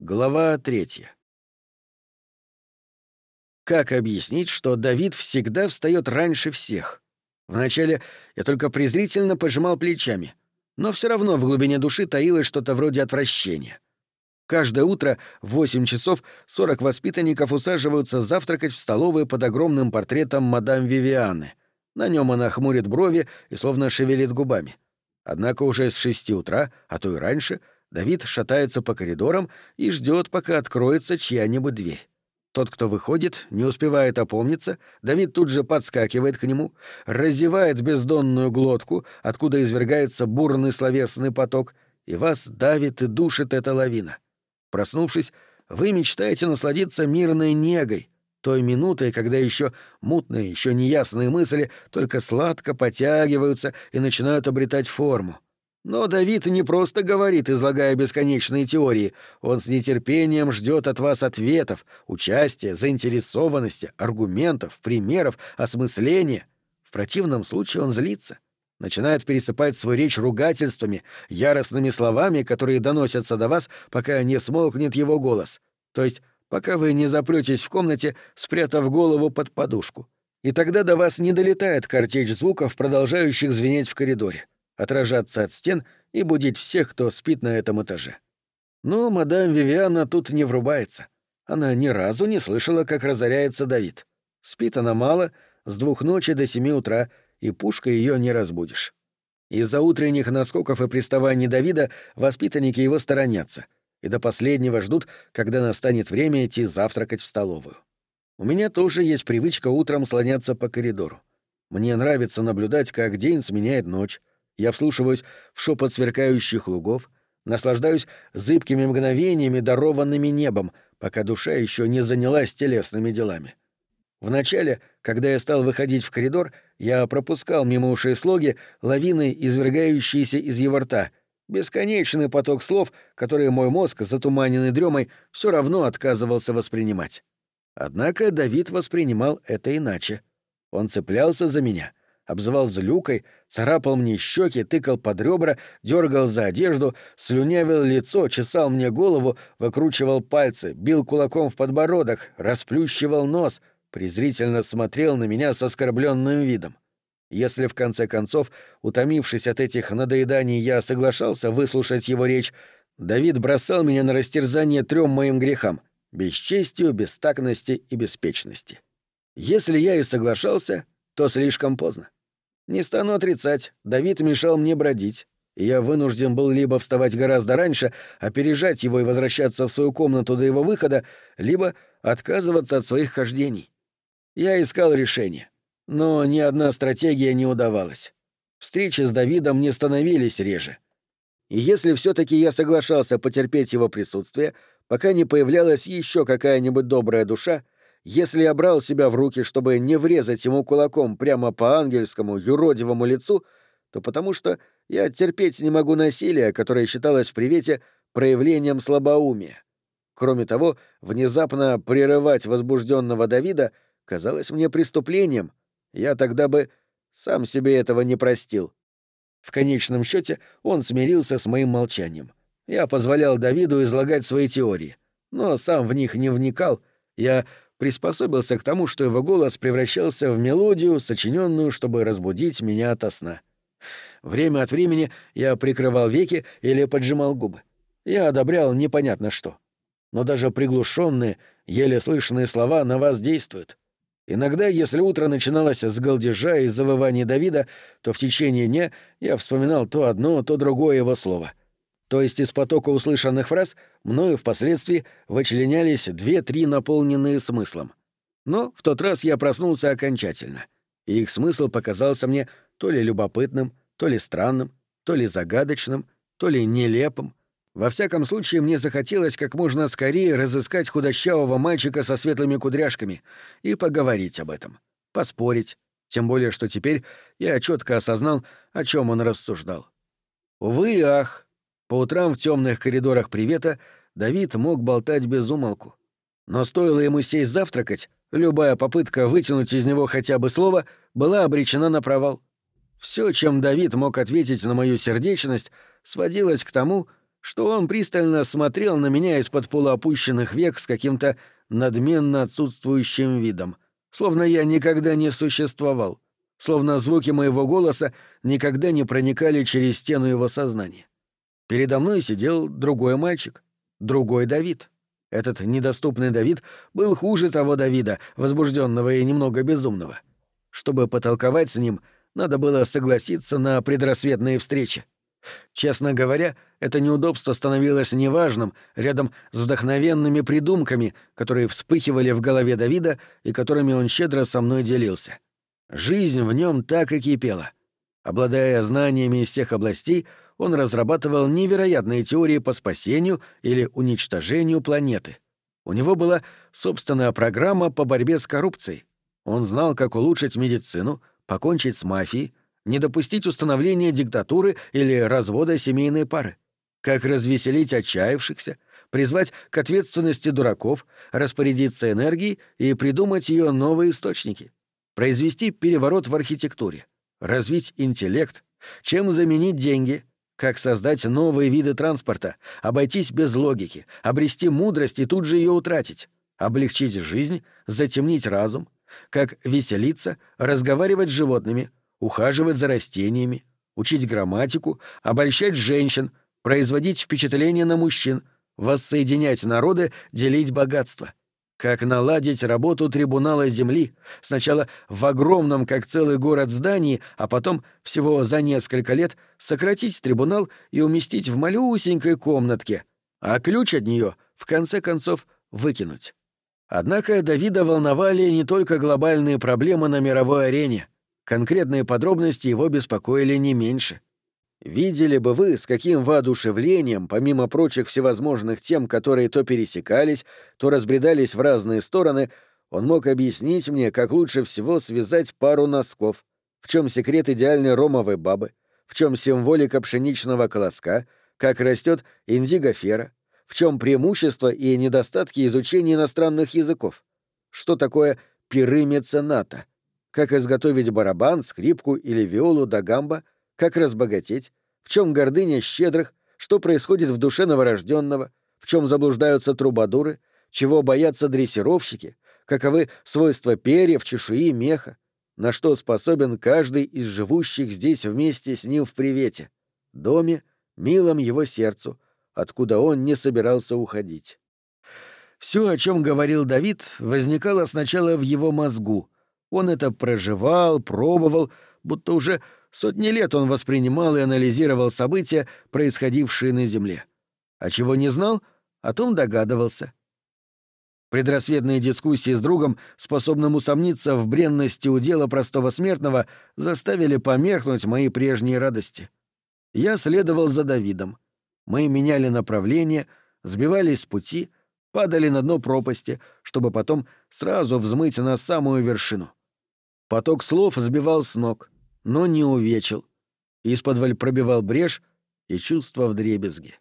Глава третья. Как объяснить, что Давид всегда встает раньше всех? Вначале я только презрительно пожимал плечами, но все равно в глубине души таилось что-то вроде отвращения. Каждое утро в 8 часов 40 воспитанников усаживаются завтракать в столовой под огромным портретом мадам Вивианы. На нем она хмурит брови и словно шевелит губами. Однако уже с 6 утра, а то и раньше — Давид шатается по коридорам и ждет, пока откроется чья-нибудь дверь. Тот, кто выходит, не успевает опомниться, Давид тут же подскакивает к нему, разевает бездонную глотку, откуда извергается бурный словесный поток, и вас давит и душит эта лавина. Проснувшись, вы мечтаете насладиться мирной негой, той минутой, когда еще мутные, еще неясные мысли только сладко потягиваются и начинают обретать форму. Но Давид не просто говорит, излагая бесконечные теории. Он с нетерпением ждет от вас ответов, участия, заинтересованности, аргументов, примеров, осмысления. В противном случае он злится. Начинает пересыпать свою речь ругательствами, яростными словами, которые доносятся до вас, пока не смолкнет его голос. То есть, пока вы не запретесь в комнате, спрятав голову под подушку. И тогда до вас не долетает картечь звуков, продолжающих звенеть в коридоре отражаться от стен и будить всех, кто спит на этом этаже. Но мадам Вивиана тут не врубается. Она ни разу не слышала, как разоряется Давид. Спит она мало, с двух ночи до семи утра, и пушкой ее не разбудишь. Из-за утренних наскоков и приставаний Давида воспитанники его сторонятся и до последнего ждут, когда настанет время идти завтракать в столовую. У меня тоже есть привычка утром слоняться по коридору. Мне нравится наблюдать, как день сменяет ночь, я вслушиваюсь в шепот сверкающих лугов, наслаждаюсь зыбкими мгновениями, дарованными небом, пока душа еще не занялась телесными делами. Вначале, когда я стал выходить в коридор, я пропускал мимо ушей слоги, лавины, извергающиеся из его рта, бесконечный поток слов, которые мой мозг, затуманенный дремой, все равно отказывался воспринимать. Однако Давид воспринимал это иначе. Он цеплялся за меня — обзывал злюкой, царапал мне щеки, тыкал под ребра, дергал за одежду, слюнявил лицо, чесал мне голову, выкручивал пальцы, бил кулаком в подбородок, расплющивал нос, презрительно смотрел на меня с оскорбленным видом. Если в конце концов, утомившись от этих надоеданий, я соглашался выслушать его речь, Давид бросал меня на растерзание трем моим грехам — бесчестию, бестактности и беспечности. Если я и соглашался, то слишком поздно. Не стану отрицать, Давид мешал мне бродить, и я вынужден был либо вставать гораздо раньше, опережать его и возвращаться в свою комнату до его выхода, либо отказываться от своих хождений. Я искал решение, но ни одна стратегия не удавалась. Встречи с Давидом не становились реже. И если все таки я соглашался потерпеть его присутствие, пока не появлялась еще какая-нибудь добрая душа, если я брал себя в руки, чтобы не врезать ему кулаком прямо по ангельскому, юродивому лицу, то потому что я терпеть не могу насилия, которое считалось в привете проявлением слабоумия. Кроме того, внезапно прерывать возбужденного Давида казалось мне преступлением. Я тогда бы сам себе этого не простил. В конечном счете он смирился с моим молчанием. Я позволял Давиду излагать свои теории, но сам в них не вникал. Я приспособился к тому, что его голос превращался в мелодию, сочиненную, чтобы разбудить меня ото сна. Время от времени я прикрывал веки или поджимал губы. Я одобрял непонятно что. Но даже приглушенные, еле слышные слова на вас действуют. Иногда, если утро начиналось с галдежа и завываний Давида, то в течение дня я вспоминал то одно, то другое его слово. То есть из потока услышанных фраз мною впоследствии вычленялись две-три наполненные смыслом. Но в тот раз я проснулся окончательно, и их смысл показался мне то ли любопытным, то ли странным, то ли загадочным, то ли нелепым. Во всяком случае, мне захотелось как можно скорее разыскать худощавого мальчика со светлыми кудряшками и поговорить об этом, поспорить, тем более что теперь я четко осознал, о чем он рассуждал. Увы ах, по утрам в темных коридорах привета Давид мог болтать без умолку. Но стоило ему сесть завтракать, любая попытка вытянуть из него хотя бы слово была обречена на провал. Все, чем Давид мог ответить на мою сердечность, сводилось к тому, что он пристально смотрел на меня из-под полуопущенных век с каким-то надменно отсутствующим видом, словно я никогда не существовал, словно звуки моего голоса никогда не проникали через стену его сознания. Передо мной сидел другой мальчик, другой Давид. Этот недоступный Давид был хуже того Давида, возбужденного и немного безумного. Чтобы потолковать с ним, надо было согласиться на предрассветные встречи. Честно говоря, это неудобство становилось неважным рядом с вдохновенными придумками, которые вспыхивали в голове Давида и которыми он щедро со мной делился. Жизнь в нем так и кипела. Обладая знаниями из всех областей, он разрабатывал невероятные теории по спасению или уничтожению планеты. У него была собственная программа по борьбе с коррупцией. Он знал, как улучшить медицину, покончить с мафией, не допустить установления диктатуры или развода семейной пары, как развеселить отчаявшихся, призвать к ответственности дураков, распорядиться энергией и придумать ее новые источники, произвести переворот в архитектуре, развить интеллект, чем заменить деньги, как создать новые виды транспорта, обойтись без логики, обрести мудрость и тут же ее утратить, облегчить жизнь, затемнить разум, как веселиться, разговаривать с животными, ухаживать за растениями, учить грамматику, обольщать женщин, производить впечатление на мужчин, воссоединять народы, делить богатство. Как наладить работу трибунала Земли, сначала в огромном, как целый город, здании, а потом, всего за несколько лет, сократить трибунал и уместить в малюсенькой комнатке, а ключ от нее, в конце концов, выкинуть. Однако Давида волновали не только глобальные проблемы на мировой арене — Конкретные подробности его беспокоили не меньше. Видели бы вы, с каким воодушевлением, помимо прочих всевозможных тем, которые то пересекались, то разбредались в разные стороны, он мог объяснить мне, как лучше всего связать пару носков, в чем секрет идеальной ромовой бабы, в чем символика пшеничного колоска, как растет индигофера, в чем преимущества и недостатки изучения иностранных языков, что такое пиры мецената — как изготовить барабан, скрипку или виолу до гамба, как разбогатеть, в чем гордыня щедрых, что происходит в душе новорожденного, в чем заблуждаются трубадуры, чего боятся дрессировщики, каковы свойства перьев, чешуи, меха, на что способен каждый из живущих здесь вместе с ним в привете, доме, милом его сердцу, откуда он не собирался уходить. Все, о чем говорил Давид, возникало сначала в его мозгу — он это проживал, пробовал, будто уже сотни лет он воспринимал и анализировал события, происходившие на Земле. А чего не знал, о том догадывался. Предрассветные дискуссии с другом, способным усомниться в бренности удела простого смертного, заставили померкнуть мои прежние радости. Я следовал за Давидом. Мы меняли направление, сбивались с пути, падали на дно пропасти, чтобы потом сразу взмыть на самую вершину. Поток слов сбивал с ног, но не увечил. Из-под пробивал брешь и чувство вдребезги.